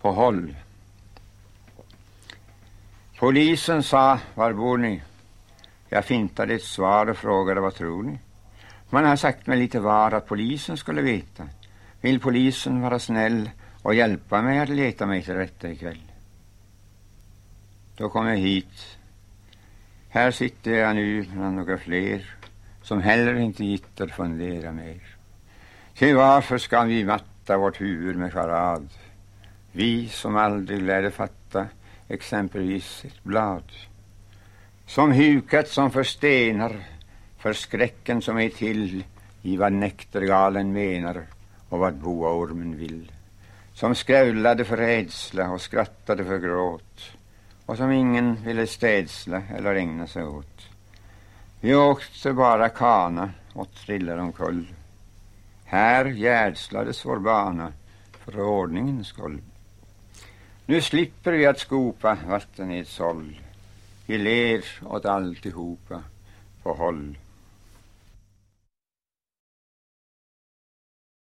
på håll. Polisen sa, var bor ni? Jag fintade ett svar och frågade, vad tror ni? Man har sagt mig lite var att polisen skulle veta. Vill polisen vara snäll och hjälpa mig att leta mig till rätta ikväll? Då kom jag hit. Här sitter jag nu bland några fler som heller inte gitter fundera mer. Till varför ska vi matta vårt huvud med charad? Vi som aldrig lärde fatta exempelvis ett blad. Som hukat som för stenar för skräcken som är till i vad näktergalen menar och vad boaormen vill. Som skrävlade för rädsla och skrattade för gråt och som ingen ville städsla eller ägna sig åt. Vi åkte bara kana och trillade omkull. Här gärdslades vår bana för ordningens skull. Nu slipper vi att skopa vatten i ett såll. Vi ler åt alltihopa på håll.